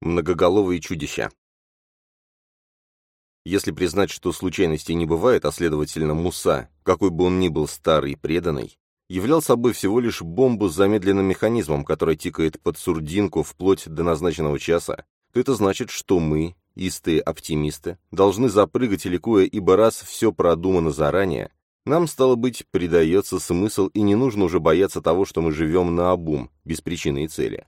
Многоголовые чудища. Если признать, что случайностей не бывает, а следовательно Муса, какой бы он ни был старый и преданный, являл собой всего лишь бомбу с замедленным механизмом, которая тикает под сурдинку вплоть до назначенного часа, то это значит, что мы, истые оптимисты, должны запрыгать ликуя, ибо раз все продумано заранее, нам, стало быть, придается смысл, и не нужно уже бояться того, что мы живем на обум, без причины и цели.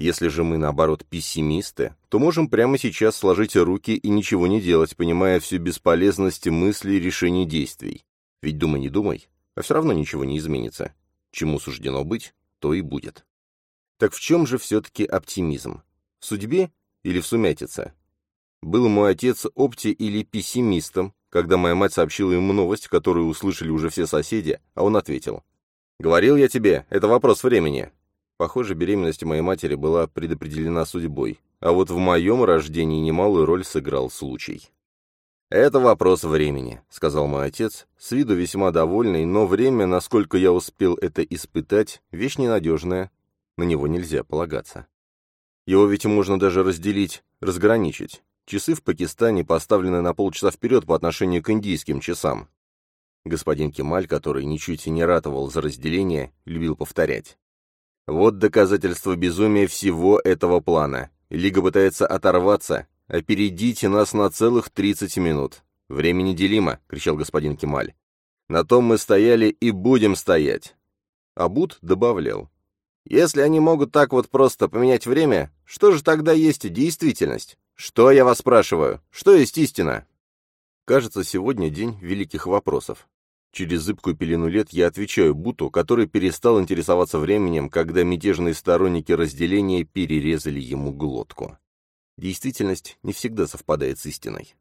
Если же мы, наоборот, пессимисты, то можем прямо сейчас сложить руки и ничего не делать, понимая всю бесполезность мыслей и решений действий. Ведь думай, не думай, а все равно ничего не изменится. Чему суждено быть, то и будет. Так в чем же все-таки оптимизм? В судьбе или в сумятице? Был мой отец опти или пессимистом, когда моя мать сообщила ему новость, которую услышали уже все соседи, а он ответил. «Говорил я тебе, это вопрос времени. Похоже, беременность моей матери была предопределена судьбой, а вот в моем рождении немалую роль сыграл случай. «Это вопрос времени», — сказал мой отец, с виду весьма довольный, но время, насколько я успел это испытать, вещь ненадежная, на него нельзя полагаться. Его ведь можно даже разделить, разграничить. Часы в Пакистане поставлены на полчаса вперед по отношению к индийским часам. Господин Кемаль, который ничуть не ратовал за разделение, любил повторять. Вот доказательство безумия всего этого плана. Лига пытается оторваться. «Опередите нас на целых 30 минут. Время неделимо», — кричал господин Кемаль. «На том мы стояли и будем стоять». Абут добавлял. «Если они могут так вот просто поменять время, что же тогда есть действительность? Что, я вас спрашиваю? Что есть истина?» Кажется, сегодня день великих вопросов. Через зыбкую пелену лет я отвечаю Буту, который перестал интересоваться временем, когда мятежные сторонники разделения перерезали ему глотку. Действительность не всегда совпадает с истиной.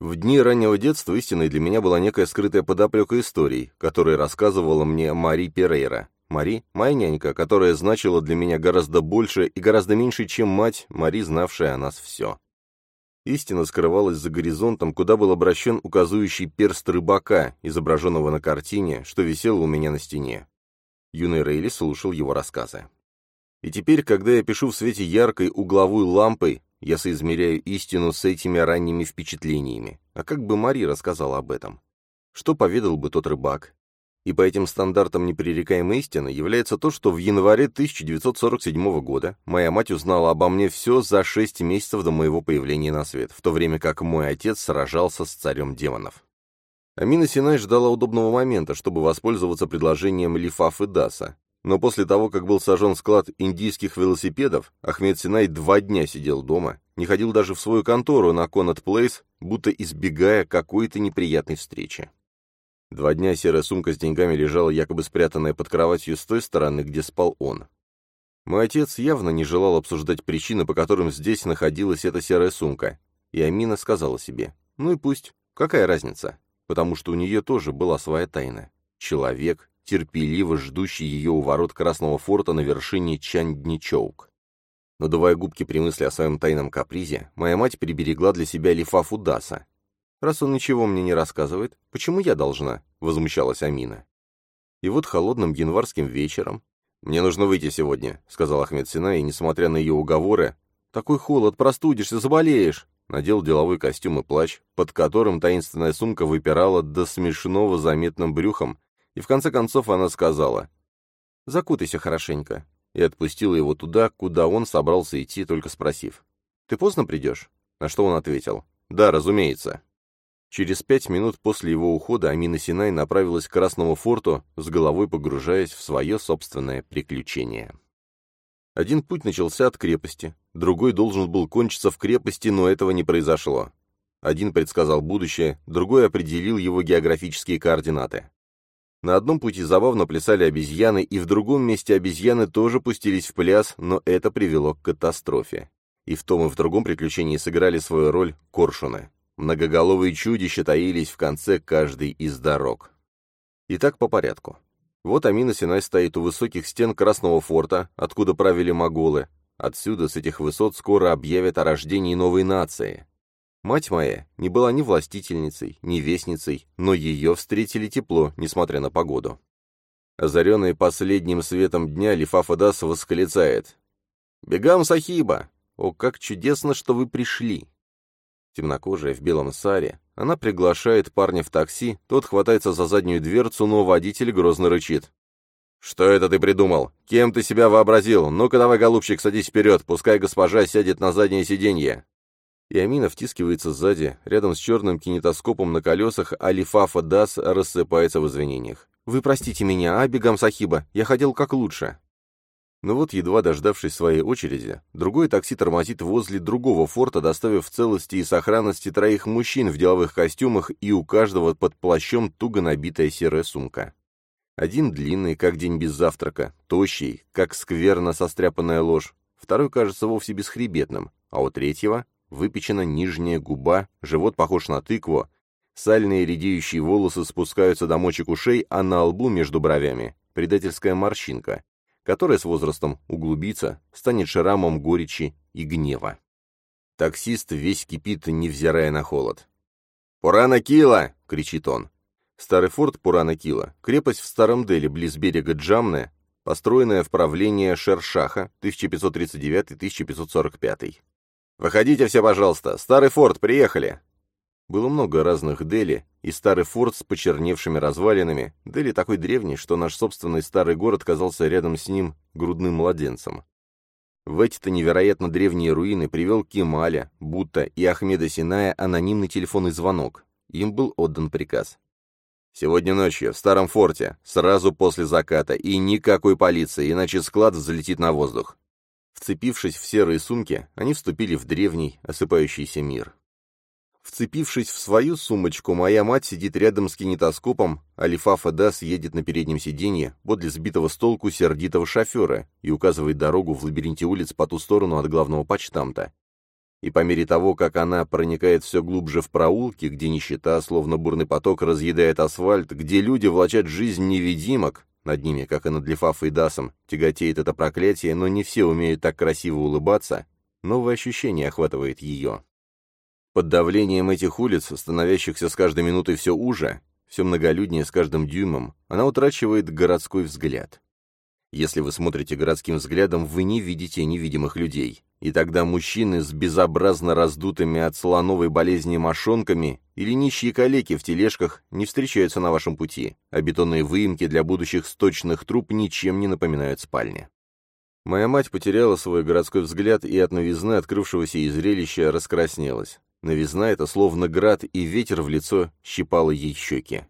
В дни раннего детства истиной для меня была некая скрытая подоплека историй, которые рассказывала мне Мари Перейра. Мари — моя нянька, которая значила для меня гораздо больше и гораздо меньше, чем мать, Мари, знавшая о нас все. Истина скрывалась за горизонтом, куда был обращен указывающий перст рыбака, изображенного на картине, что висело у меня на стене. Юный Рейли слушал его рассказы. И теперь, когда я пишу в свете яркой угловой лампой, я соизмеряю истину с этими ранними впечатлениями. А как бы Мари рассказала об этом? Что поведал бы тот рыбак? И по этим стандартам непререкаемой истины является то, что в январе 1947 года моя мать узнала обо мне все за шесть месяцев до моего появления на свет, в то время как мой отец сражался с царем демонов. Амина Синай ждала удобного момента, чтобы воспользоваться предложением Лифаф и Даса. Но после того, как был сожжен склад индийских велосипедов, Ахмед Синай два дня сидел дома, не ходил даже в свою контору на Конат Плейс, будто избегая какой-то неприятной встречи. Два дня серая сумка с деньгами лежала якобы спрятанная под кроватью с той стороны, где спал он. Мой отец явно не желал обсуждать причины, по которым здесь находилась эта серая сумка, и Амина сказала себе, ну и пусть, какая разница, потому что у нее тоже была своя тайна. Человек, терпеливо ждущий ее у ворот Красного форта на вершине Чандничоук. Надувая губки при мысли о своем тайном капризе, моя мать приберегла для себя лифафу Даса, Раз он ничего мне не рассказывает, почему я должна?» — возмущалась Амина. И вот холодным январским вечером... «Мне нужно выйти сегодня», — сказал Ахмед Сина, и, несмотря на ее уговоры, «Такой холод, простудишься, заболеешь!» Надел деловой костюм и плащ, под которым таинственная сумка выпирала до смешного заметным брюхом, и в конце концов она сказала «Закутайся хорошенько», и отпустила его туда, куда он собрался идти, только спросив «Ты поздно придешь?» На что он ответил «Да, разумеется». Через пять минут после его ухода Амина Синай направилась к Красному форту, с головой погружаясь в свое собственное приключение. Один путь начался от крепости, другой должен был кончиться в крепости, но этого не произошло. Один предсказал будущее, другой определил его географические координаты. На одном пути забавно плясали обезьяны, и в другом месте обезьяны тоже пустились в пляс, но это привело к катастрофе. И в том и в другом приключении сыграли свою роль коршуны. Многоголовые чудища таились в конце каждой из дорог. Итак, по порядку. Вот Амина Синай стоит у высоких стен Красного форта, откуда правили моголы. Отсюда, с этих высот, скоро объявят о рождении новой нации. Мать моя не была ни властительницей, ни вестницей, но ее встретили тепло, несмотря на погоду. Озаренный последним светом дня, Лифафа Дас восклицает. «Бегам Сахиба! О, как чудесно, что вы пришли!» Темнокожая в белом саре, она приглашает парня в такси, тот хватается за заднюю дверцу, но водитель грозно рычит. «Что это ты придумал? Кем ты себя вообразил? Ну-ка давай, голубчик, садись вперед, пускай госпожа сядет на заднее сиденье». И Амина втискивается сзади, рядом с черным кинетоскопом на колесах, а Лифафа Дас рассыпается в извинениях. «Вы простите меня, а, Бегам Сахиба, я хотел как лучше». Но вот, едва дождавшись своей очереди, другое такси тормозит возле другого форта, доставив в целости и сохранности троих мужчин в деловых костюмах и у каждого под плащом туго набитая серая сумка. Один длинный, как день без завтрака, тощий, как скверно состряпанная ложь, второй кажется вовсе бесхребетным, а у третьего выпечена нижняя губа, живот похож на тыкву, сальные редеющие волосы спускаются до мочек ушей, а на лбу между бровями предательская морщинка, которая с возрастом углубится, станет шрамом горечи и гнева. Таксист весь кипит, невзирая на холод. «Пурана Кила!» — кричит он. Старый форт Пурана Кила, крепость в Старом Дели, близ берега Джамны, построенная в правление Шершаха 1539-1545. «Выходите все, пожалуйста! Старый форт, приехали!» Было много разных Дели, и старый форт с почерневшими развалинами. Дели такой древний, что наш собственный старый город казался рядом с ним грудным младенцем. В эти-то невероятно древние руины привел Кемаля, Будта и Ахмеда Синая анонимный телефонный звонок. Им был отдан приказ Сегодня ночью, в старом форте, сразу после заката, и никакой полиции, иначе склад взлетит на воздух. Вцепившись в серые сумки, они вступили в древний, осыпающийся мир. Вцепившись в свою сумочку, моя мать сидит рядом с кинетоскопом, а Лифафа Дас едет на переднем сиденье подле сбитого с толку сердитого шофера и указывает дорогу в лабиринте улиц по ту сторону от главного почтамта и по мере того, как она проникает все глубже в проулки, где нищета, словно бурный поток, разъедает асфальт, где люди влачат жизнь невидимок, над ними, как и над Лефафой и Дасом, тяготеет это проклятие, но не все умеют так красиво улыбаться, новое ощущение охватывает ее. Под давлением этих улиц, становящихся с каждой минутой все уже, все многолюднее с каждым дюймом, она утрачивает городской взгляд. Если вы смотрите городским взглядом, вы не видите невидимых людей. И тогда мужчины с безобразно раздутыми от слоновой болезни мошонками или нищие калеки в тележках не встречаются на вашем пути, а бетонные выемки для будущих сточных труб ничем не напоминают спальни. Моя мать потеряла свой городской взгляд и от новизны открывшегося ей зрелища раскраснелась. Новизна это словно град, и ветер в лицо щипало ей щеки.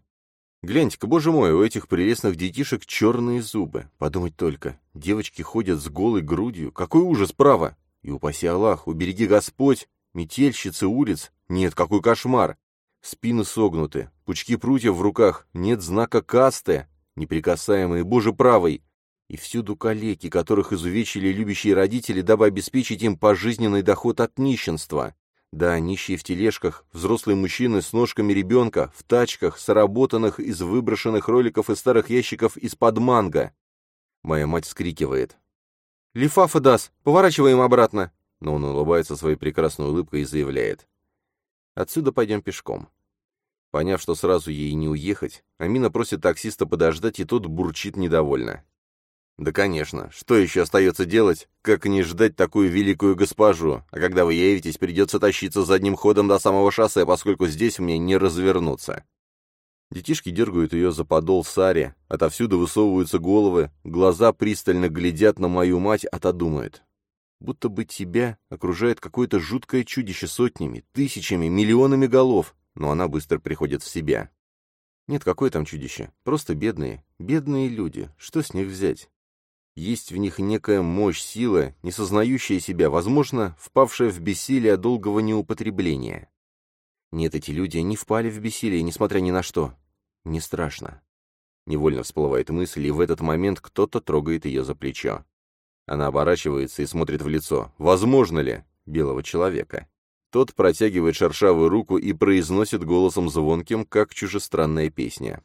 Гляньте-ка, боже мой, у этих прелестных детишек черные зубы. Подумать только, девочки ходят с голой грудью. Какой ужас, право! И упаси Аллах, убереги Господь, метельщицы улиц, нет, какой кошмар! Спины согнуты, пучки прутьев в руках, нет знака касты, неприкасаемые, Боже правой, и всюду калеки, которых изувечили любящие родители, дабы обеспечить им пожизненный доход от нищенства. Да, нищие в тележках, взрослые мужчины с ножками ребенка, в тачках, сработанных из выброшенных роликов и старых ящиков из-под манго. Моя мать вскрикивает. «Лифафа дас, поворачиваем обратно!» Но он улыбается своей прекрасной улыбкой и заявляет. «Отсюда пойдем пешком». Поняв, что сразу ей не уехать, Амина просит таксиста подождать, и тот бурчит недовольно. «Да, конечно. Что еще остается делать, как не ждать такую великую госпожу? А когда вы явитесь, придется тащиться задним ходом до самого шоссе, поскольку здесь мне не развернуться. Детишки дергают ее за подол Сари, отовсюду высовываются головы, глаза пристально глядят на мою мать, а та думает. Будто бы тебя окружает какое-то жуткое чудище сотнями, тысячами, миллионами голов, но она быстро приходит в себя. Нет, какое там чудище? Просто бедные, бедные люди. Что с них взять? Есть в них некая мощь, сила, не сознающая себя, возможно, впавшая в бессилие долгого неупотребления. Нет, эти люди не впали в бессилие, несмотря ни на что. Не страшно. Невольно всплывает мысль, и в этот момент кто-то трогает ее за плечо. Она оборачивается и смотрит в лицо. Возможно ли? Белого человека. Тот протягивает шершавую руку и произносит голосом звонким, как чужестранная песня.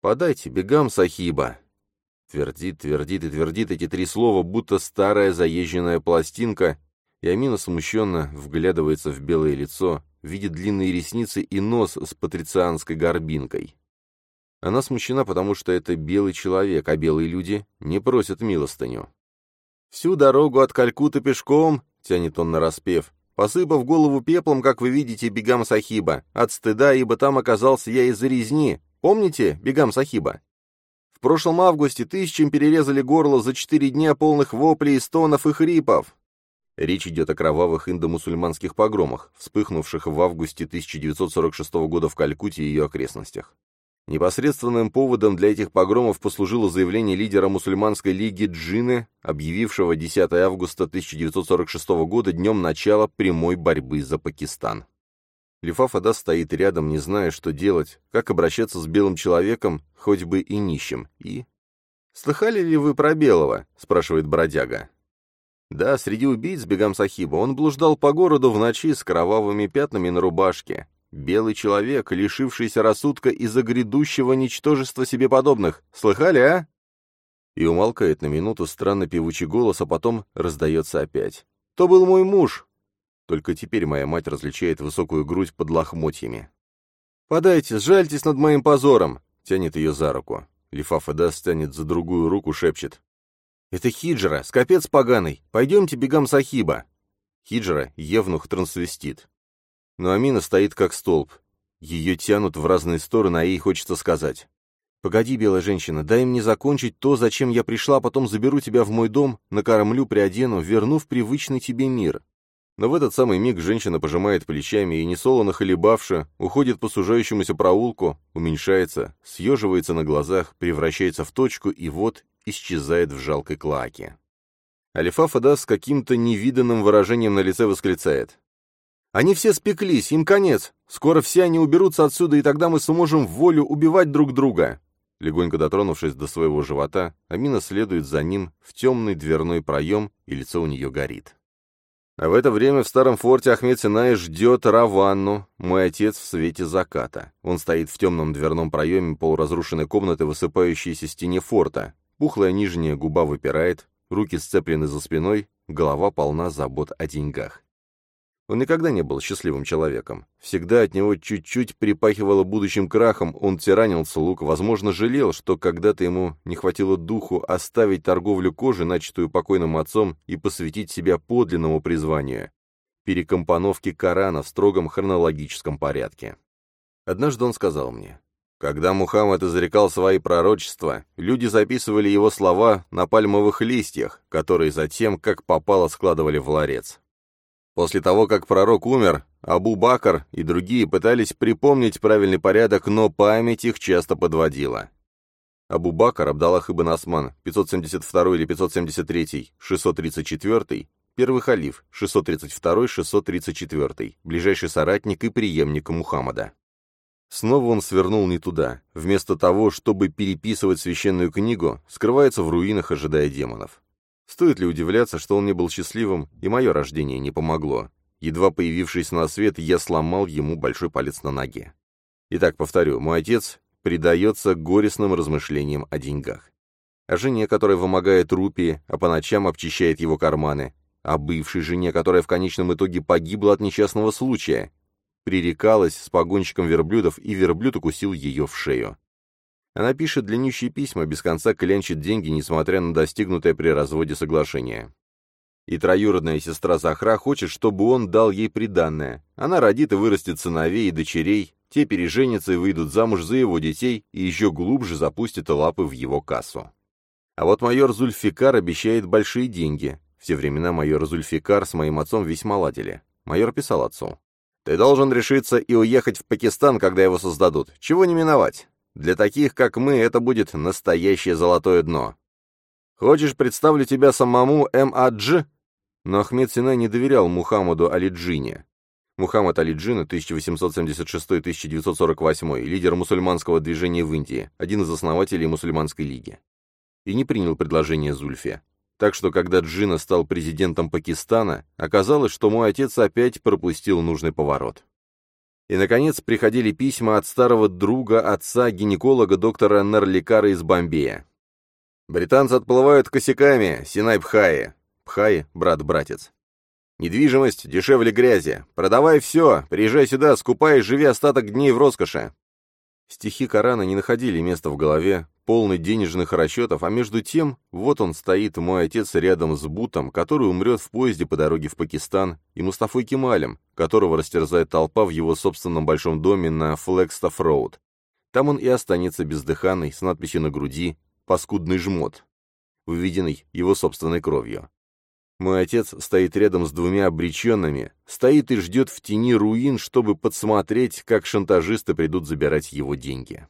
«Подайте бегам, Сахиба!» Твердит, твердит и твердит эти три слова, будто старая заезженная пластинка, и Амина смущенно вглядывается в белое лицо, видит длинные ресницы и нос с патрицианской горбинкой. Она смущена, потому что это белый человек, а белые люди не просят милостыню. «Всю дорогу от Калькуты пешком, — тянет он нараспев, посыпав голову пеплом, как вы видите, бегам Сахиба, от стыда, ибо там оказался я из-за резни. Помните бегам Сахиба? Прошлом августе тысячам перерезали горло за четыре дня полных воплей, стонов и хрипов. Речь идет о кровавых индомусульманских погромах, вспыхнувших в августе 1946 года в Калькутте и ее окрестностях. Непосредственным поводом для этих погромов послужило заявление лидера мусульманской лиги Джины, объявившего 10 августа 1946 года днем начала прямой борьбы за Пакистан. Лифаф Адас стоит рядом, не зная, что делать, как обращаться с белым человеком, хоть бы и нищим, и... «Слыхали ли вы про белого?» — спрашивает бродяга. Да, среди убийц Бегам Сахиба он блуждал по городу в ночи с кровавыми пятнами на рубашке, Белый человек, лишившийся рассудка из-за грядущего ничтожества себе подобных. Слыхали, а?» И умолкает на минуту странно певучий голос, а потом раздается опять. «То был мой муж!» Только теперь моя мать различает высокую грудь под лохмотьями. «Подайте, сжальтесь над моим позором!» — тянет ее за руку. Лифафа даст тянет за другую руку, шепчет. «Это Хиджра, скопец поганый! Пойдемте бегам Сахиба!» Хиджра — евнух-трансвестит. Но Амина стоит как столб. Ее тянут в разные стороны, а ей хочется сказать. «Погоди, белая женщина, дай мне закончить то, зачем я пришла, потом заберу тебя в мой дом, накормлю, приодену, верну в привычный тебе мир». Но в этот самый миг женщина пожимает плечами и, несолоно хлебавши, уходит по сужающемуся проулку, уменьшается, съеживается на глазах, превращается в точку и вот исчезает в жалкой клаке. Алифа Фада с каким-то невиданным выражением на лице восклицает. Они все спеклись, им конец. Скоро все они уберутся отсюда, и тогда мы сможем в волю убивать друг друга». Легонько дотронувшись до своего живота, Амина следует за ним в темный дверной проем, и лицо у нее горит. А в это время в старом форте Ахмед Синай ждет Раванну, мой отец в свете заката. Он стоит в темном дверном проеме полуразрушенной комнаты, высыпающейся стене форта. Пухлая нижняя губа выпирает, руки сцеплены за спиной, голова полна забот о деньгах. Он никогда не был счастливым человеком. Всегда от него чуть-чуть припахивало будущим крахом, он тиранил слуг, возможно, жалел, что когда-то ему не хватило духу оставить торговлю кожи, начатую покойным отцом, и посвятить себя подлинному призванию — перекомпоновке Корана в строгом хронологическом порядке. Однажды он сказал мне, когда Мухаммад изрекал свои пророчества, люди записывали его слова на пальмовых листьях, которые затем, как попало, складывали в ларец. После того, как пророк умер, Абу Бакр и другие пытались припомнить правильный порядок, но память их часто подводила. Абу Бакр, Абдаллах ибн Осман, 572 или 573, 634, первый халиф, 632-634, ближайший соратник и преемник Мухаммада. Снова он свернул не туда. Вместо того, чтобы переписывать священную книгу, скрывается в руинах, ожидая демонов. Стоит ли удивляться, что он не был счастливым, и мое рождение не помогло. Едва появившись на свет, я сломал ему большой палец на ноге. Итак, повторю, мой отец предается горестным размышлениям о деньгах. О жене, которая вымогает рупии, а по ночам обчищает его карманы. О бывшей жене, которая в конечном итоге погибла от несчастного случая. Пререкалась с погонщиком верблюдов, и верблюд укусил ее в шею. Она пишет длиннющие письма, без конца клянчит деньги, несмотря на достигнутое при разводе соглашение. И троюродная сестра Захра хочет, чтобы он дал ей приданное. Она родит и вырастет сыновей и дочерей, те переженятся и выйдут замуж за его детей и еще глубже запустят лапы в его кассу. А вот майор Зульфикар обещает большие деньги. Все времена майор Зульфикар с моим отцом весьма ладили. Майор писал отцу. «Ты должен решиться и уехать в Пакистан, когда его создадут. Чего не миновать? Для таких, как мы, это будет настоящее золотое дно. Хочешь, представлю тебя самому М.А.Дж? Но Ахмед Синай не доверял Мухаммаду Алиджине. Мухаммад Алиджина, 1876-1948, лидер мусульманского движения в Индии, один из основателей мусульманской лиги. И не принял предложение Зульфи. Так что, когда Джина стал президентом Пакистана, оказалось, что мой отец опять пропустил нужный поворот. И, наконец, приходили письма от старого друга отца-гинеколога доктора Нарликара из Бомбея. «Британцы отплывают косяками, Синай Пхаи». Пхаи — брат-братец. «Недвижимость дешевле грязи. Продавай все, приезжай сюда, скупай и живи остаток дней в роскоши». Стихи Корана не находили места в голове, полный денежных расчетов, а между тем, вот он стоит, мой отец, рядом с Бутом, который умрет в поезде по дороге в Пакистан, и Мустафой Кемалем, которого растерзает толпа в его собственном большом доме на Флэгстаф-Роуд. Там он и останется бездыханный, с надписью на груди «Паскудный жмот», выведенный его собственной кровью. Мой отец стоит рядом с двумя обреченными, стоит и ждет в тени руин, чтобы подсмотреть, как шантажисты придут забирать его деньги.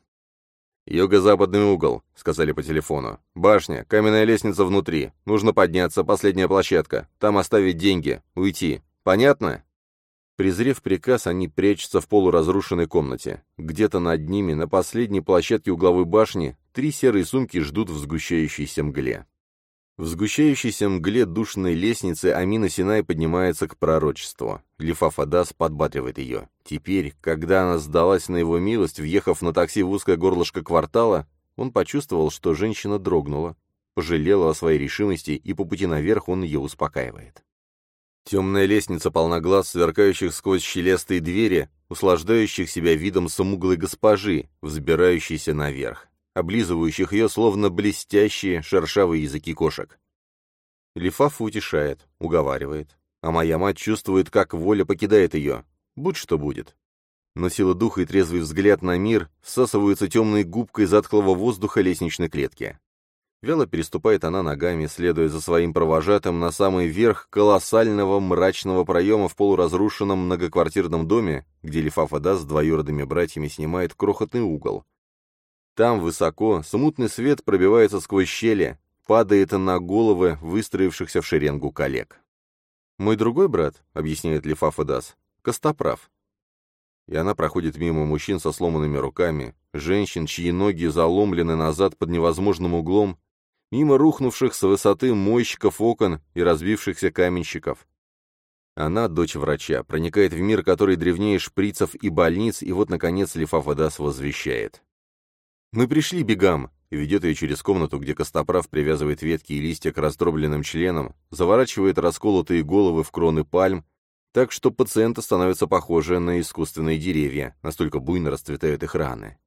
«Юго-западный угол», — сказали по телефону. «Башня, каменная лестница внутри. Нужно подняться, последняя площадка. Там оставить деньги, уйти. Понятно?» Презрев приказ, они прячутся в полуразрушенной комнате. Где-то над ними, на последней площадке угловой башни, три серые сумки ждут в сгущающейся мгле. В сгущающейся мгле душной лестницы Амина Синай поднимается к пророчеству. Лифа Адас подбатривает ее. Теперь, когда она сдалась на его милость, въехав на такси в узкое горлышко квартала, он почувствовал, что женщина дрогнула, пожалела о своей решимости, и по пути наверх он ее успокаивает. Темная лестница полна глаз, сверкающих сквозь щелестые двери, услаждающих себя видом смуглой госпожи, взбирающейся наверх облизывающих ее словно блестящие шершавые языки кошек. Лифаф утешает, уговаривает, а моя мать чувствует, как воля покидает ее. Будь что будет. Но сила духа и трезвый взгляд на мир всасываются темной губкой затхлого воздуха лестничной клетки. Вяло переступает она ногами, следуя за своим провожатым на самый верх колоссального мрачного проема в полуразрушенном многоквартирном доме, где Лифафа с двоюродными братьями снимает крохотный угол, там, высоко, смутный свет пробивается сквозь щели, падает на головы выстроившихся в шеренгу коллег. «Мой другой брат», — объясняет Лифафа Дас, — «костоправ». И она проходит мимо мужчин со сломанными руками, женщин, чьи ноги заломлены назад под невозможным углом, мимо рухнувших с высоты мойщиков окон и разбившихся каменщиков. Она, дочь врача, проникает в мир, который древнее шприцев и больниц, и вот, наконец, Лифафа Дас возвещает. «Мы пришли, бегам!» и ведет ее через комнату, где Костоправ привязывает ветки и листья к раздробленным членам, заворачивает расколотые головы в кроны пальм, так что пациента становятся похожи на искусственные деревья, настолько буйно расцветают их раны.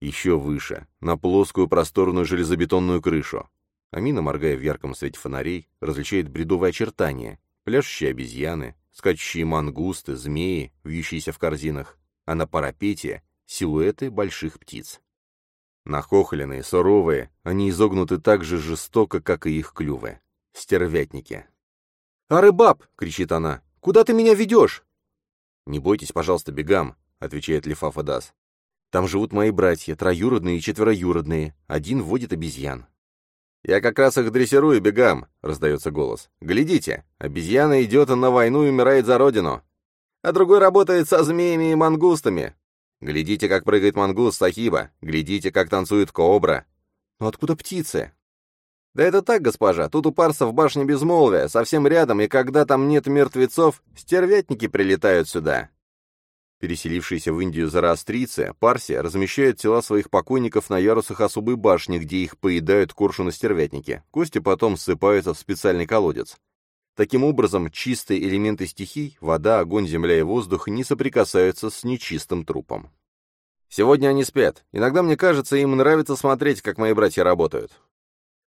Еще выше, на плоскую просторную железобетонную крышу. Амина, моргая в ярком свете фонарей, различает бредовые очертания, пляшущие обезьяны, скачущие мангусты, змеи, вьющиеся в корзинах, а на парапете — силуэты больших птиц. Нахохленные, суровые, они изогнуты так же жестоко, как и их клювы. Стервятники. «А рыбаб!» — кричит она. «Куда ты меня ведешь?» «Не бойтесь, пожалуйста, бегам», — отвечает Лифафа Дас. «Там живут мои братья, троюродные и четвероюродные. Один водит обезьян». «Я как раз их дрессирую, бегам», — раздается голос. «Глядите, обезьяна идет на войну и умирает за родину. А другой работает со змеями и мангустами. Глядите, как прыгает мангус Сахиба, глядите, как танцует кобра. Но откуда птицы? Да это так, госпожа, тут у парса в башне безмолвия, совсем рядом, и когда там нет мертвецов, стервятники прилетают сюда. Переселившиеся в Индию зороастрийцы, Парси, размещают тела своих покойников на ярусах особой башни, где их поедают коршуны-стервятники. Кости потом ссыпаются в специальный колодец. Таким образом, чистые элементы стихий — вода, огонь, земля и воздух — не соприкасаются с нечистым трупом. Сегодня они спят. Иногда, мне кажется, им нравится смотреть, как мои братья работают.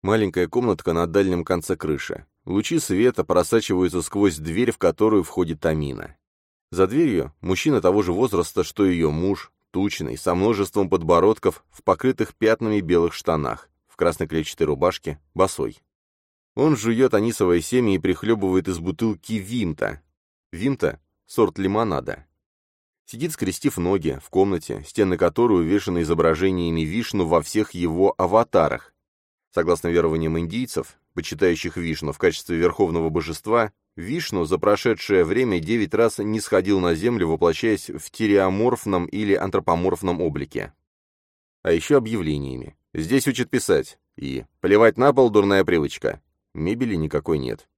Маленькая комнатка на дальнем конце крыши. Лучи света просачиваются сквозь дверь, в которую входит Тамина. За дверью мужчина того же возраста, что ее муж, тучный, со множеством подбородков, в покрытых пятнами белых штанах, в красной клетчатой рубашке, босой. Он жует анисовое семя и прихлебывает из бутылки вимта. Вимта — сорт лимонада. Сидит, скрестив ноги, в комнате, стены которой увешаны изображениями Вишну во всех его аватарах. Согласно верованиям индийцев, почитающих Вишну в качестве верховного божества, Вишну за прошедшее время девять раз не сходил на землю, воплощаясь в тиреоморфном или антропоморфном облике. А еще объявлениями. Здесь учат писать. И «Плевать на пол, дурная привычка». Мебели никакой нет.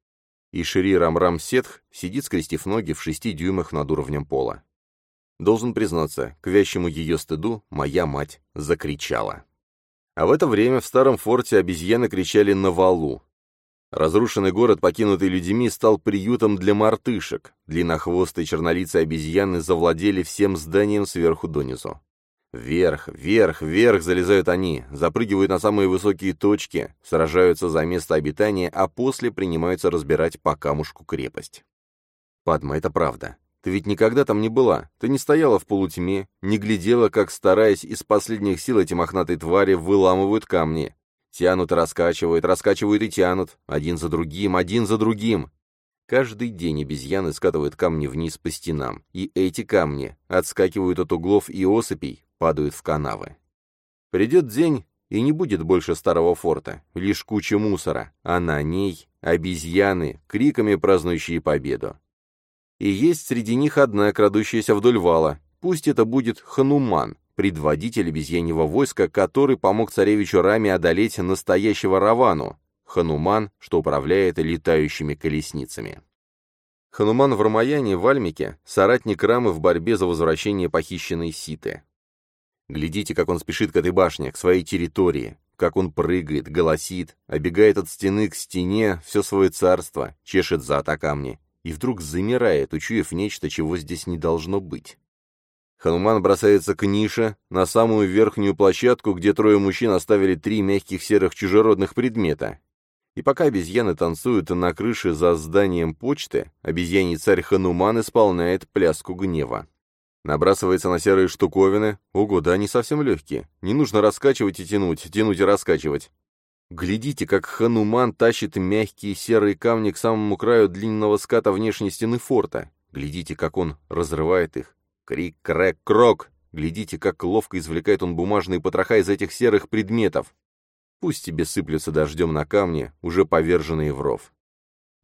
И Шири Рамрам Сетх сидит, скрестив ноги в шести дюймах над уровнем пола. Должен признаться, к вящему ее стыду моя мать закричала. А в это время в старом форте обезьяны кричали на валу. Разрушенный город, покинутый людьми, стал приютом для мартышек. Длиннохвостые чернолицые обезьяны завладели всем зданием сверху донизу. Вверх, вверх, вверх залезают они, запрыгивают на самые высокие точки, сражаются за место обитания, а после принимаются разбирать по камушку крепость. Падма, это правда. Ты ведь никогда там не была. Ты не стояла в полутьме, не глядела, как, стараясь из последних сил эти мохнатые твари выламывают камни. Тянут и раскачивают, раскачивают и тянут, один за другим, один за другим. Каждый день обезьяны скатывают камни вниз по стенам, и эти камни отскакивают от углов и осыпей, падают в канавы. Придет день, и не будет больше старого форта, лишь куча мусора, а на ней обезьяны, криками празднующие победу. И есть среди них одна, крадущаяся вдоль вала, пусть это будет Хануман, предводитель обезьяньего войска, который помог царевичу Раме одолеть настоящего Равану, Хануман, что управляет летающими колесницами. Хануман в Рамаяне, в Альмике, соратник Рамы в борьбе за возвращение похищенной Ситы. Глядите, как он спешит к этой башне, к своей территории, как он прыгает, голосит, обегает от стены к стене все свое царство, чешет зад о камни, и вдруг замирает, учуяв нечто, чего здесь не должно быть. Хануман бросается к нише, на самую верхнюю площадку, где трое мужчин оставили три мягких серых чужеродных предмета. И пока обезьяны танцуют на крыше за зданием почты, обезьяний царь Хануман исполняет пляску гнева. Набрасывается на серые штуковины. Ого, да они совсем легкие. Не нужно раскачивать и тянуть, тянуть и раскачивать. Глядите, как Хануман тащит мягкие серые камни к самому краю длинного ската внешней стены форта. Глядите, как он разрывает их. Крик, крэк, крок. Глядите, как ловко извлекает он бумажные потроха из этих серых предметов. Пусть тебе сыплются дождем на камни, уже поверженные в ров.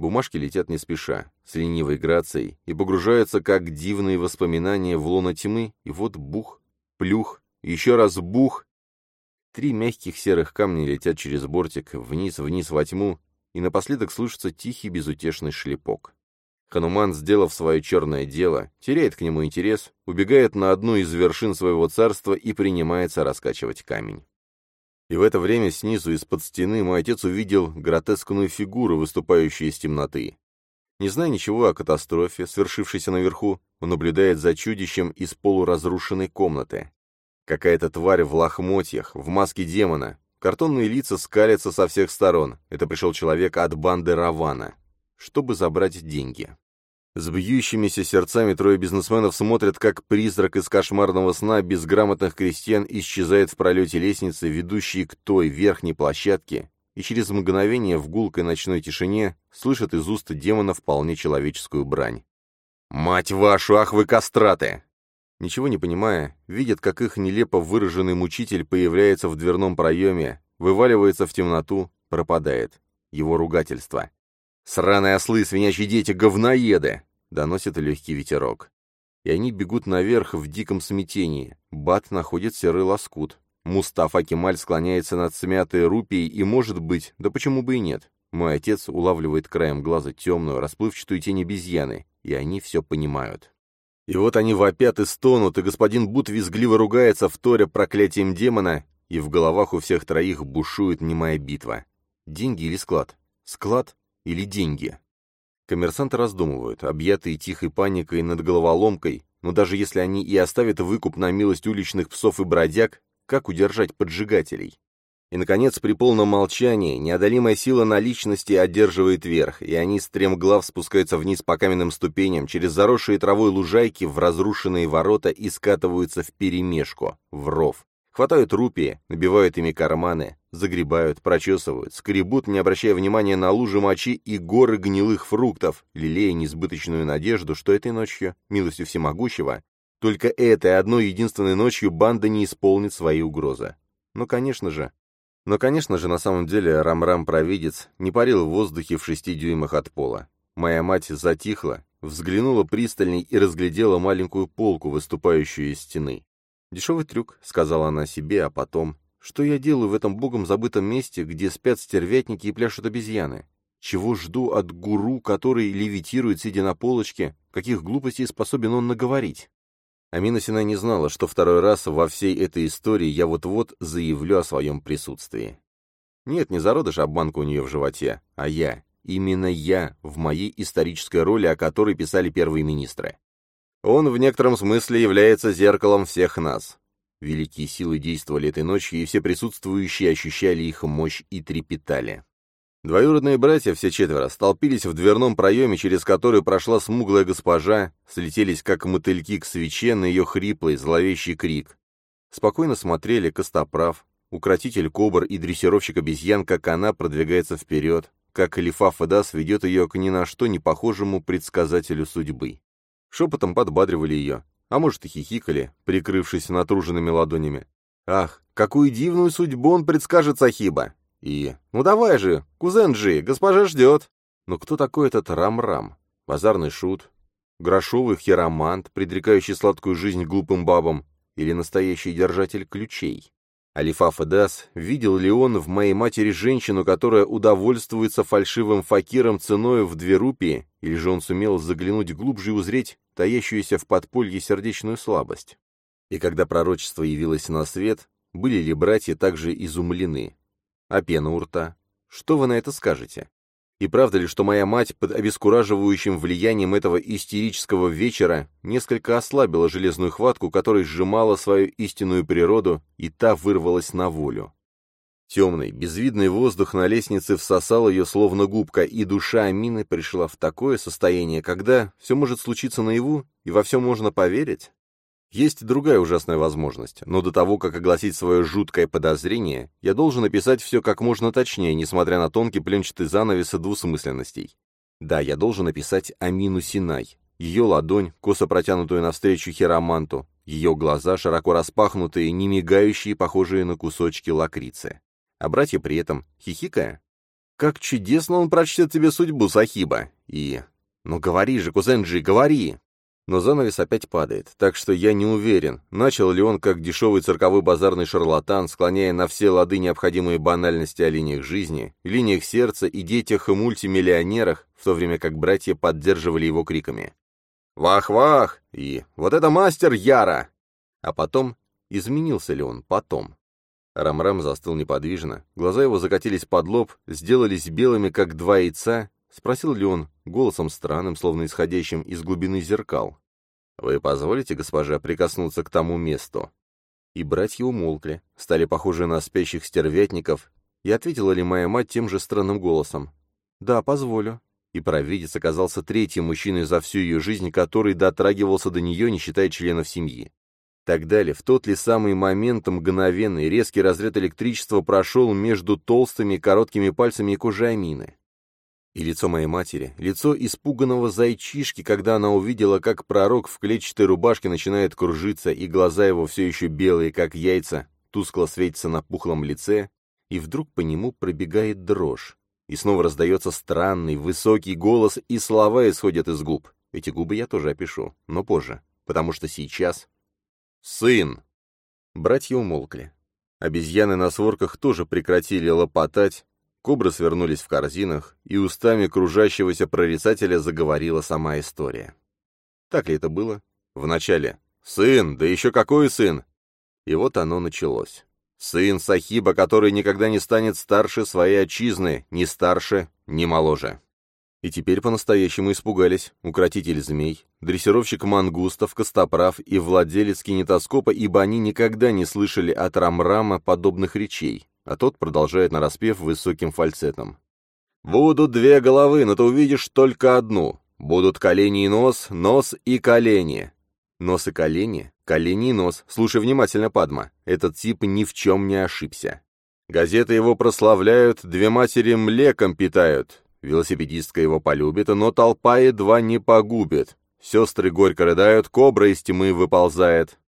Бумажки летят не спеша, с ленивой грацией, и погружаются, как дивные воспоминания, в лоно тьмы, и вот бух, плюх, еще раз бух. Три мягких серых камня летят через бортик, вниз-вниз во тьму, и напоследок слышится тихий безутешный шлепок. Хануман, сделав свое черное дело, теряет к нему интерес, убегает на одну из вершин своего царства и принимается раскачивать камень. И в это время снизу из-под стены мой отец увидел гротескную фигуру, выступающую из темноты. Не зная ничего о катастрофе, свершившейся наверху, он наблюдает за чудищем из полуразрушенной комнаты. Какая-то тварь в лохмотьях, в маске демона. Картонные лица скалятся со всех сторон. Это пришел человек от банды Равана, чтобы забрать деньги. С бьющимися сердцами трое бизнесменов смотрят, как призрак из кошмарного сна безграмотных крестьян исчезает в пролете лестницы, ведущей к той верхней площадке, и через мгновение в гулкой ночной тишине слышат из уст демона вполне человеческую брань. «Мать вашу, ах вы кастраты!» Ничего не понимая, видят, как их нелепо выраженный мучитель появляется в дверном проеме, вываливается в темноту, пропадает. Его ругательство. «Сраные ослы, свинячьи дети, говноеды!» — доносит легкий ветерок. И они бегут наверх в диком смятении. Бат находит серый лоскут. Мустафа Кемаль склоняется над смятой рупией, и, может быть, да почему бы и нет, мой отец улавливает краем глаза темную, расплывчатую тень обезьяны, и они все понимают. И вот они вопят и стонут, и господин Бут визгливо ругается, вторя проклятием демона, и в головах у всех троих бушует немая битва. Деньги или склад? Склад или деньги. Коммерсанты раздумывают, объятые тихой паникой над головоломкой, но даже если они и оставят выкуп на милость уличных псов и бродяг, как удержать поджигателей? И, наконец, при полном молчании, неодолимая сила наличности одерживает верх, и они стремглав спускаются вниз по каменным ступеням, через заросшие травой лужайки в разрушенные ворота и скатываются в перемешку, в ров. Хватают рупии, набивают ими карманы, загребают, прочесывают, скребут, не обращая внимания на лужи мочи и горы гнилых фруктов, лелея несбыточную надежду, что этой ночью, милостью всемогущего, только этой одной единственной ночью банда не исполнит свои угрозы. Но, конечно же, но, конечно же, на самом деле Рам-Рам-провидец не парил в воздухе в шести дюймах от пола. Моя мать затихла, взглянула пристальней и разглядела маленькую полку, выступающую из стены. «Дешевый трюк», — сказала она себе, а потом... «Что я делаю в этом богом забытом месте, где спят стервятники и пляшут обезьяны? Чего жду от гуру, который левитирует, сидя на полочке? Каких глупостей способен он наговорить?» Амина Сина не знала, что второй раз во всей этой истории я вот-вот заявлю о своем присутствии. Нет, не зародыш обманка у нее в животе, а я. Именно я, в моей исторической роли, о которой писали первые министры. Он в некотором смысле является зеркалом всех нас. Великие силы действовали этой ночью, и все присутствующие ощущали их мощь и трепетали. Двоюродные братья, все четверо, столпились в дверном проеме, через который прошла смуглая госпожа, слетелись как мотыльки к свече на ее хриплый, зловещий крик. Спокойно смотрели Костоправ, укротитель кобр и дрессировщик обезьян, как она продвигается вперед, как Элифа Федас ведет ее к ни на что не похожему предсказателю судьбы. Шепотом подбадривали ее, а может и хихикали, прикрывшись натруженными ладонями. «Ах, какую дивную судьбу он предскажет Сахиба!» И «Ну давай же, кузен Джи, госпожа ждет!» Но кто такой этот Рам-Рам? Базарный шут? Грошовый хиромант, предрекающий сладкую жизнь глупым бабам? Или настоящий держатель ключей? Алифа Федас, видел ли он в моей матери женщину, которая удовольствуется фальшивым факиром ценою в две рупии, или же он сумел заглянуть глубже и узреть таящуюся в подполье сердечную слабость? И когда пророчество явилось на свет, были ли братья также изумлены? А пена у рта? Что вы на это скажете? И правда ли, что моя мать под обескураживающим влиянием этого истерического вечера несколько ослабила железную хватку, которой сжимала свою истинную природу, и та вырвалась на волю? Темный, безвидный воздух на лестнице всосал ее словно губка, и душа Амины пришла в такое состояние, когда все может случиться наяву, и во все можно поверить? Есть другая ужасная возможность, но до того, как огласить свое жуткое подозрение, я должен описать все как можно точнее, несмотря на тонкий пленчатый занавес двусмысленностей. Да, я должен описать Амину Синай, ее ладонь, косо протянутую навстречу хироманту, ее глаза, широко распахнутые, не мигающие, похожие на кусочки лакрицы. А братья при этом, хихикая, «Как чудесно он прочтет тебе судьбу, Сахиба!» И «Ну говори же, кузен Джи, говори!» Но занавес опять падает, так что я не уверен, начал ли он как дешевый цирковой базарный шарлатан, склоняя на все лады необходимые банальности о линиях жизни, линиях сердца и детях и мультимиллионерах, в то время как братья поддерживали его криками. «Вах-вах!» и «Вот это мастер Яра!» А потом, изменился ли он потом? Рамрам -рам застыл неподвижно, глаза его закатились под лоб, сделались белыми, как два яйца, Спросил ли он голосом странным, словно исходящим из глубины зеркал. «Вы позволите, госпожа, прикоснуться к тому месту?» И братья умолкли, стали похожи на спящих стервятников, и ответила ли моя мать тем же странным голосом. «Да, позволю». И провидец оказался третьим мужчиной за всю ее жизнь, который дотрагивался до нее, не считая членов семьи. Так далее, в тот ли самый момент мгновенный резкий разряд электричества прошел между толстыми короткими пальцами и кожей Амины. И лицо моей матери, лицо испуганного зайчишки, когда она увидела, как пророк в клетчатой рубашке начинает кружиться, и глаза его все еще белые, как яйца, тускло светятся на пухлом лице, и вдруг по нему пробегает дрожь. И снова раздается странный, высокий голос, и слова исходят из губ. Эти губы я тоже опишу, но позже, потому что сейчас... «Сын!» Братья умолкли. Обезьяны на сворках тоже прекратили лопотать, Кобры свернулись в корзинах, и устами кружащегося прорицателя заговорила сама история. Так ли это было? Вначале «Сын, да еще какой сын!» И вот оно началось. Сын Сахиба, который никогда не станет старше своей отчизны, ни старше, ни моложе. И теперь по-настоящему испугались укротитель змей, дрессировщик мангустов, костоправ и владелец кинетоскопа, ибо они никогда не слышали от Рамрама подобных речей, а тот продолжает нараспев высоким фальцетом. «Будут две головы, но ты увидишь только одну. Будут колени и нос, нос и колени». Нос и колени, колени и нос. Слушай внимательно, Падма. Этот тип ни в чем не ошибся. Газеты его прославляют, две матери млеком питают. Велосипедистка его полюбит, но толпа едва не погубит. Сестры горько рыдают, кобра из тьмы выползает.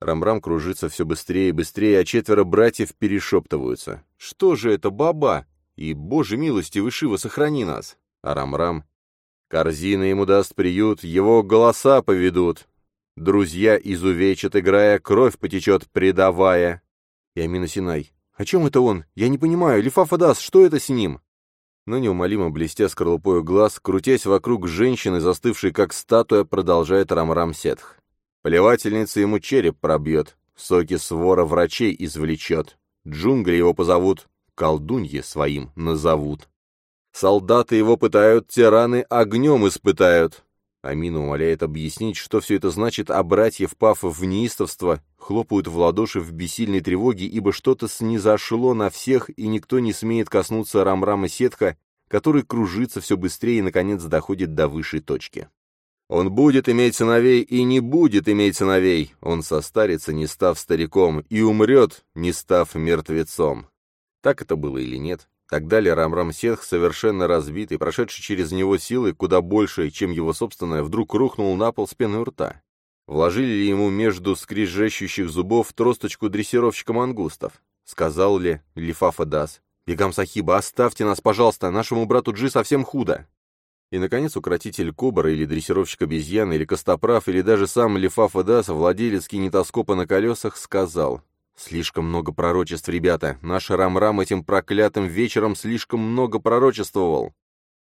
Рамрам кружится все быстрее и быстрее, а четверо братьев перешептываются. «Что же это, баба? И, боже милости, вышива, сохрани нас!» А Рамрам... «Корзина ему даст приют, его голоса поведут. Друзья изувечат, играя, кровь потечет, предавая». И Амина Синай. «О чем это он? Я не понимаю. Лифафа даст, что это с ним?» Но неумолимо блестя скорлупою глаз, крутясь вокруг женщины, застывшей как статуя, продолжает Рамрам Сетх. Плевательница ему череп пробьет, соки свора врачей извлечет, джунгли его позовут, колдуньи своим назовут. Солдаты его пытают, тираны огнем испытают. Амина умоляет объяснить, что все это значит, а братья, впав в неистовство, хлопают в ладоши в бессильной тревоге, ибо что-то снизошло на всех, и никто не смеет коснуться Рамрама Сетха, который кружится все быстрее и, наконец, доходит до высшей точки. Он будет иметь сыновей и не будет иметь сыновей. Он состарится, не став стариком, и умрет, не став мертвецом. Так это было или нет? Тогда ли Рамрамсетх, совершенно разбитый, прошедший через него силы куда больше, чем его собственная, вдруг рухнул на пол с пеной рта? Вложили ли ему между скрижащущих зубов тросточку дрессировщика мангустов? Сказал ли Лифафа Дас, «Бегам Сахиба, оставьте нас, пожалуйста, нашему брату Джи совсем худо». И, наконец, укротитель кобра или дрессировщик обезьян, или костоправ, или даже сам Лифафа Дас, владелец кинетоскопа на колесах, сказал, Слишком много пророчеств, ребята. Наш Рам-Рам этим проклятым вечером слишком много пророчествовал.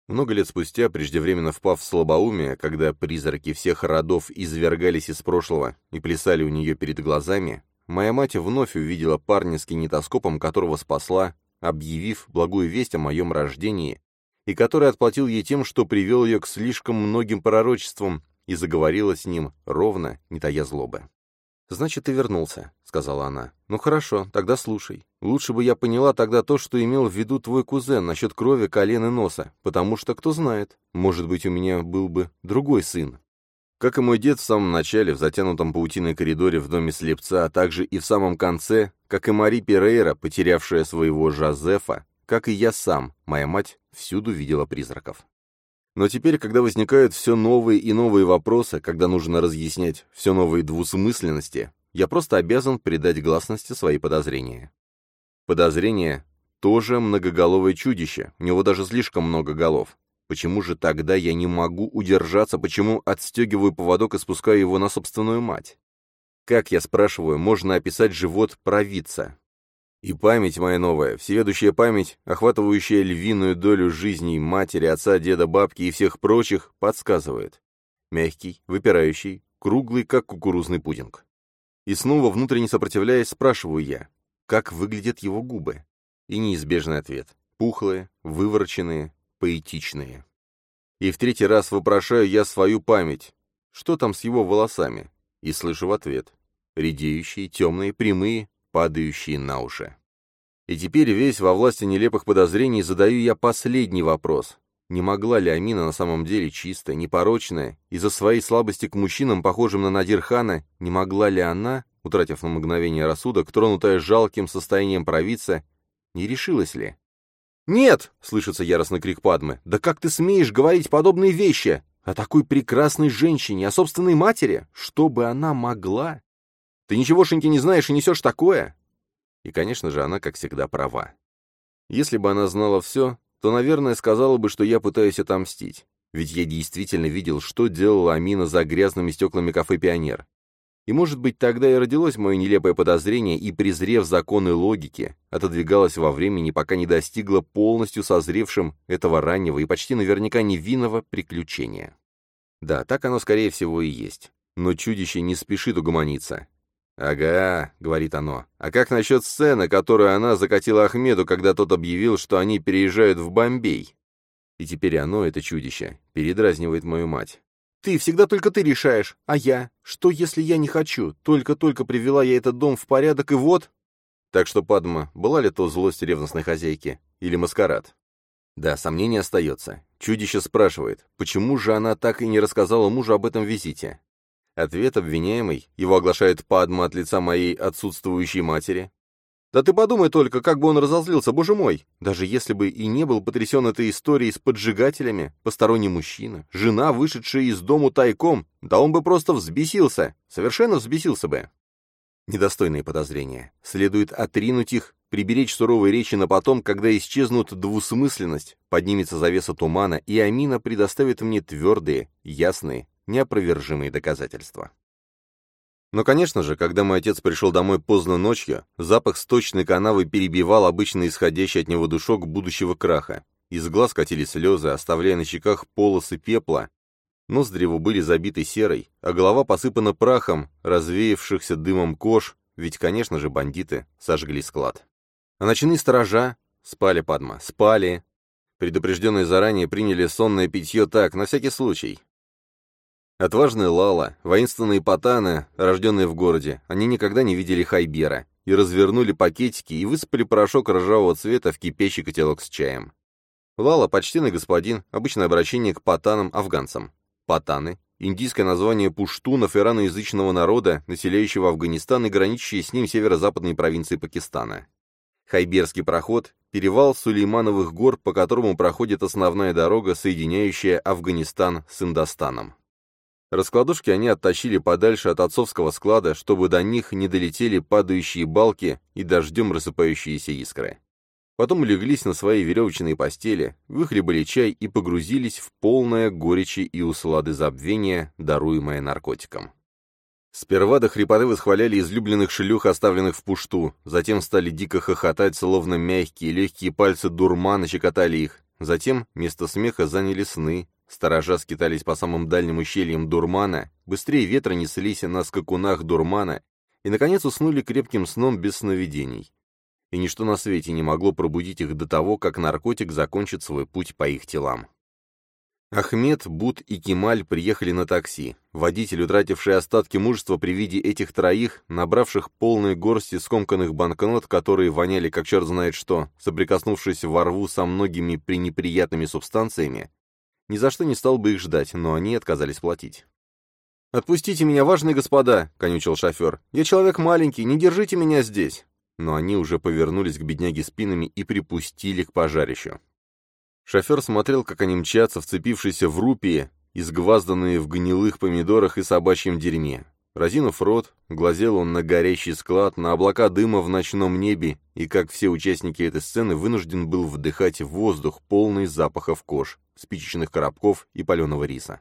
Много лет спустя, преждевременно впав в слабоумие, когда призраки всех родов извергались из прошлого и плясали у нее перед глазами, моя мать вновь увидела парня с кинетоскопом, которого спасла, объявив благую весть о моем рождении, и который отплатил ей тем, что привел ее к слишком многим пророчествам и заговорила с ним ровно, не тая злобы. «Значит, ты вернулся», — сказала она. «Ну хорошо, тогда слушай. Лучше бы я поняла тогда то, что имел в виду твой кузен насчет крови, колен и носа, потому что, кто знает, может быть, у меня был бы другой сын». Как и мой дед в самом начале, в затянутом паутиной коридоре в доме слепца, а также и в самом конце, как и Мари Перейра, потерявшая своего Жозефа, как и я сам, моя мать всюду видела призраков. Но теперь, когда возникают все новые и новые вопросы, когда нужно разъяснять все новые двусмысленности, я просто обязан придать гласности свои подозрения. Подозрение — тоже многоголовое чудище, у него даже слишком много голов. Почему же тогда я не могу удержаться, почему отстегиваю поводок и спускаю его на собственную мать? Как, я спрашиваю, можно описать живот провидца? И память моя новая, всеведущая память, охватывающая львиную долю жизней матери, отца, деда, бабки и всех прочих, подсказывает. Мягкий, выпирающий, круглый, как кукурузный пудинг. И снова, внутренне сопротивляясь, спрашиваю я, как выглядят его губы? И неизбежный ответ. Пухлые, вывороченные, поэтичные. И в третий раз вопрошаю я свою память. Что там с его волосами? И слышу в ответ. Редеющие, темные, прямые, падающие на уши. И теперь весь во власти нелепых подозрений задаю я последний вопрос. Не могла ли Амина на самом деле чистая, непорочная, из-за своей слабости к мужчинам, похожим на Надирхана, не могла ли она, утратив на мгновение рассудок, тронутая жалким состоянием провидца, не решилась ли? «Нет!» — слышится яростный крик Падмы. «Да как ты смеешь говорить подобные вещи? О такой прекрасной женщине, о собственной матери? Что бы она могла?» Ты ничегошеньки не знаешь и несешь такое?» И, конечно же, она, как всегда, права. Если бы она знала все, то, наверное, сказала бы, что я пытаюсь отомстить. Ведь я действительно видел, что делала Амина за грязными стеклами кафе «Пионер». И, может быть, тогда и родилось мое нелепое подозрение, и, презрев законы логики, отодвигалось во времени, пока не достигло полностью созревшим этого раннего и почти наверняка невинного приключения. Да, так оно, скорее всего, и есть. Но чудище не спешит угомониться. «Ага», — говорит оно. «А как насчет сцены, которую она закатила Ахмеду, когда тот объявил, что они переезжают в Бомбей?» И теперь оно, это чудище, передразнивает мою мать. «Ты, всегда только ты решаешь, а я? Что, если я не хочу? Только-только привела я этот дом в порядок, и вот...» Так что, Падма, была ли то злость ревностной хозяйки? Или маскарад? Да, сомнение остается. Чудище спрашивает, почему же она так и не рассказала мужу об этом визите? Ответ обвиняемый, его оглашает Падма от лица моей отсутствующей матери. Да ты подумай только, как бы он разозлился, боже мой! Даже если бы и не был потрясен этой историей с поджигателями, посторонний мужчина, жена, вышедшая из дому тайком, да он бы просто взбесился, совершенно взбесился бы. Недостойные подозрения. Следует отринуть их, приберечь суровые речи на потом, когда исчезнут двусмысленность, поднимется завеса тумана, и Амина предоставит мне твердые, ясные, неопровержимые доказательства. Но, конечно же, когда мой отец пришел домой поздно ночью, запах сточной канавы перебивал обычно исходящий от него душок будущего краха. Из глаз катились слезы, оставляя на щеках полосы пепла. Ноздри его были забиты серой, а голова посыпана прахом, развеявшихся дымом кож, ведь, конечно же, бандиты сожгли склад. А ночные сторожа спали, Падма, спали. Предупрежденные заранее приняли сонное питье так, на всякий случай. Отважные Лала, воинственные патаны, рожденные в городе, они никогда не видели Хайбера, и развернули пакетики и высыпали порошок ржавого цвета в кипящий котелок с чаем. Лала – почтенный господин, обычное обращение к патанам-афганцам. Патаны – индийское название пуштунов ираноязычного народа, населяющего Афганистан и граничащие с ним северо-западные провинции Пакистана. Хайберский проход – перевал Сулеймановых гор, по которому проходит основная дорога, соединяющая Афганистан с Индостаном. Раскладушки они оттащили подальше от отцовского склада, чтобы до них не долетели падающие балки и дождем рассыпающиеся искры. Потом улеглись на свои веревочные постели, выхлебали чай и погрузились в полное горечи и услады забвения, даруемое наркотиком. Сперва до хрипоты восхваляли излюбленных шлюх, оставленных в пушту, затем стали дико хохотать, словно мягкие, легкие пальцы дурмана щекотали их, затем место смеха заняли сны, сторожа скитались по самым дальним ущельям дурмана, быстрее ветра неслись на скакунах дурмана и, наконец, уснули крепким сном без сновидений и ничто на свете не могло пробудить их до того, как наркотик закончит свой путь по их телам. Ахмед, Бут и Кемаль приехали на такси. Водитель, утративший остатки мужества при виде этих троих, набравших полные горсти скомканных банкнот, которые воняли как черт знает что, соприкоснувшись во рву со многими пренеприятными субстанциями, ни за что не стал бы их ждать, но они отказались платить. «Отпустите меня, важные господа!» — конючил шофер. «Я человек маленький, не держите меня здесь!» но они уже повернулись к бедняге спинами и припустили к пожарищу. Шофер смотрел, как они мчатся, вцепившиеся в рупии, изгвазданные в гнилых помидорах и собачьем дерьме. Разинув рот, глазел он на горящий склад, на облака дыма в ночном небе, и, как все участники этой сцены, вынужден был вдыхать воздух, полный запахов кож, спичечных коробков и паленого риса.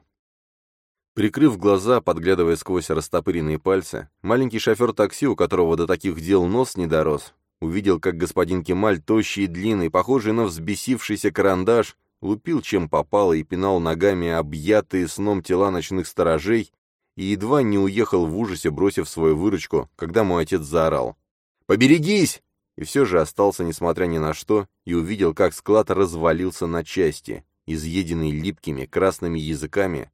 Прикрыв глаза, подглядывая сквозь растопыренные пальцы, маленький шофер такси, у которого до таких дел нос не дорос, увидел, как господин Кемаль, тощий и длинный, похожий на взбесившийся карандаш, лупил чем попало и пинал ногами объятые сном тела ночных сторожей, и едва не уехал в ужасе, бросив свою выручку, когда мой отец заорал. «Поберегись!» И все же остался, несмотря ни на что, и увидел, как склад развалился на части, изъеденный липкими красными языками,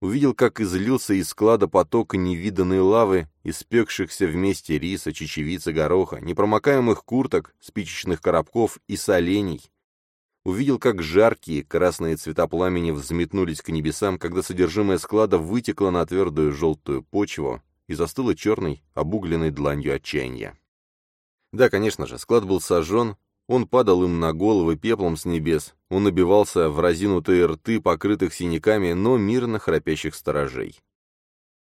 увидел, как излился из склада поток невиданной лавы, испекшихся вместе риса, чечевицы, гороха, непромокаемых курток, спичечных коробков и солений. Увидел, как жаркие красные цвета пламени взметнулись к небесам, когда содержимое склада вытекло на твердую желтую почву и застыло черной, обугленной дланью отчаяния. Да, конечно же, склад был сожжен, он падал им на головы пеплом с небес, он набивался в разинутые рты, покрытых синяками, но мирно храпящих сторожей.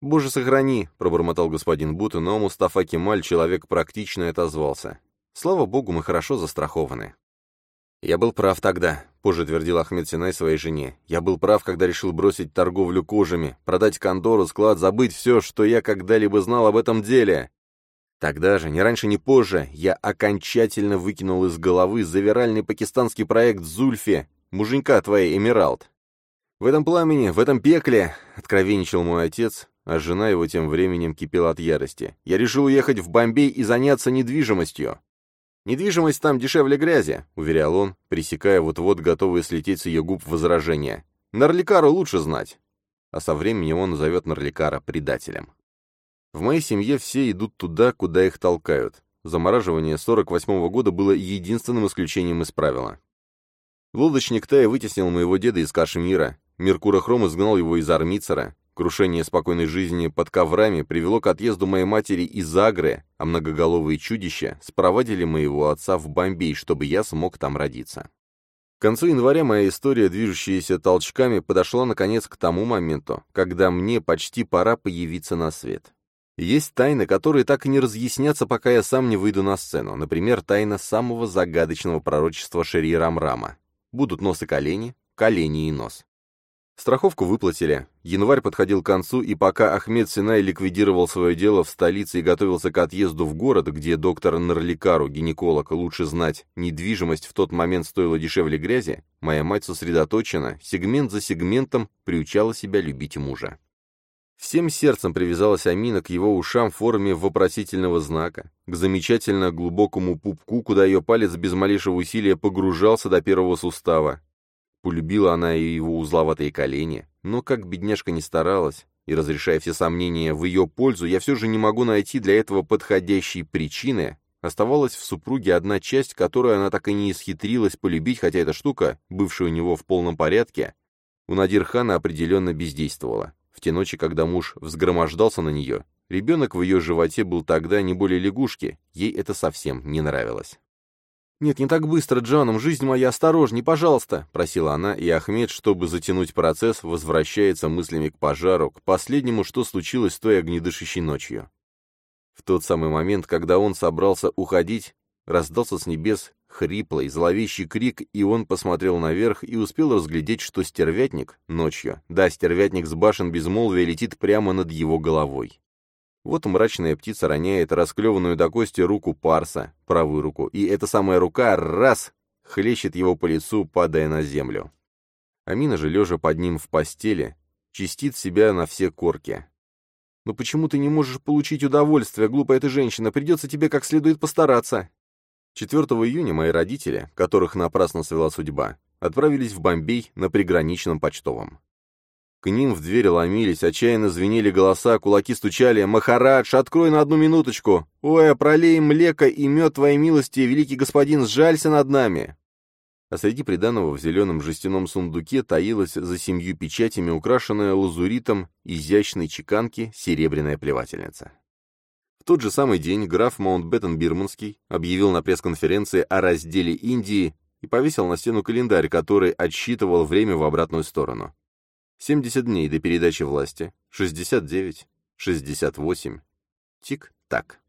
«Боже, сохрани!» — пробормотал господин Бут, но Мустафа Кемаль, человек практичный, отозвался. «Слава богу, мы хорошо застрахованы». «Я был прав тогда», — позже твердил Ахмед Синай своей жене. «Я был прав, когда решил бросить торговлю кожами, продать контору, склад, забыть все, что я когда-либо знал об этом деле. Тогда же, ни раньше, ни позже, я окончательно выкинул из головы завиральный пакистанский проект «Зульфи», муженька твоей Эмиралд. В этом пламени, в этом пекле, откровенничал мой отец, а жена его тем временем кипела от ярости. Я решил уехать в Бомбей и заняться недвижимостью. «Недвижимость там дешевле грязи», — уверял он, пресекая вот-вот готовые слететь с ее губ возражения. «Нарликару лучше знать». А со временем он назовет Нарликара предателем. В моей семье все идут туда, куда их толкают. Замораживание 48-го года было единственным исключением из правила. Лодочник Тай вытеснил моего деда из Кашмира, Меркурохром изгнал его из Армицера, крушение спокойной жизни под коврами привело к отъезду моей матери из Агры, а многоголовые чудища спровадили моего отца в Бомбей, чтобы я смог там родиться. К концу января моя история, движущаяся толчками, подошла наконец к тому моменту, когда мне почти пора появиться на свет. Есть тайны, которые так и не разъяснятся, пока я сам не выйду на сцену. Например, тайна самого загадочного пророчества Шери Рамрама. Будут нос и колени, колени и нос. Страховку выплатили. Январь подходил к концу, и пока Ахмед Синай ликвидировал свое дело в столице и готовился к отъезду в город, где доктор Нарликару, гинеколог, лучше знать, недвижимость в тот момент стоила дешевле грязи, моя мать сосредоточена, сегмент за сегментом приучала себя любить мужа. Всем сердцем привязалась Амина к его ушам в форме вопросительного знака, к замечательно глубокому пупку, куда ее палец без малейшего усилия погружался до первого сустава. Полюбила она и его узловатые колени, но как бедняжка не старалась, и разрешая все сомнения в ее пользу, я все же не могу найти для этого подходящей причины, оставалась в супруге одна часть, которую она так и не исхитрилась полюбить, хотя эта штука, бывшая у него в полном порядке, у Надирхана определенно бездействовала. В те ночи, когда муж взгромождался на нее, ребенок в ее животе был тогда не более лягушки, ей это совсем не нравилось. «Нет, не так быстро, Джаном, жизнь моя, осторожней, пожалуйста!» — просила она, и Ахмед, чтобы затянуть процесс, возвращается мыслями к пожару, к последнему, что случилось той огнедышащей ночью. В тот самый момент, когда он собрался уходить, раздался с небес хриплый, зловещий крик, и он посмотрел наверх и успел разглядеть, что стервятник ночью, да, стервятник с башен безмолвия летит прямо над его головой. Вот мрачная птица роняет расклеванную до кости руку Парса, правую руку, и эта самая рука раз хлещет его по лицу, падая на землю. Амина же, лежа под ним в постели, чистит себя на все корки. «Но «Ну почему ты не можешь получить удовольствие, глупая ты женщина? Придется тебе как следует постараться». 4 июня мои родители, которых напрасно свела судьба, отправились в Бомбей на приграничном почтовом. К ним в дверь ломились, отчаянно звенели голоса, кулаки стучали. «Махарадж, открой на одну минуточку! Ой, пролей млеко и мед твоей милости, великий господин, сжалься над нами!» А среди приданого в зеленом жестяном сундуке таилась за семью печатями, украшенная лазуритом изящной чеканки серебряная плевательница. В тот же самый день граф Маунтбеттен-Бирманский объявил на пресс-конференции о разделе Индии и повесил на стену календарь, который отсчитывал время в обратную сторону. 70 дней до передачи власти, 69, 68. Тик-так.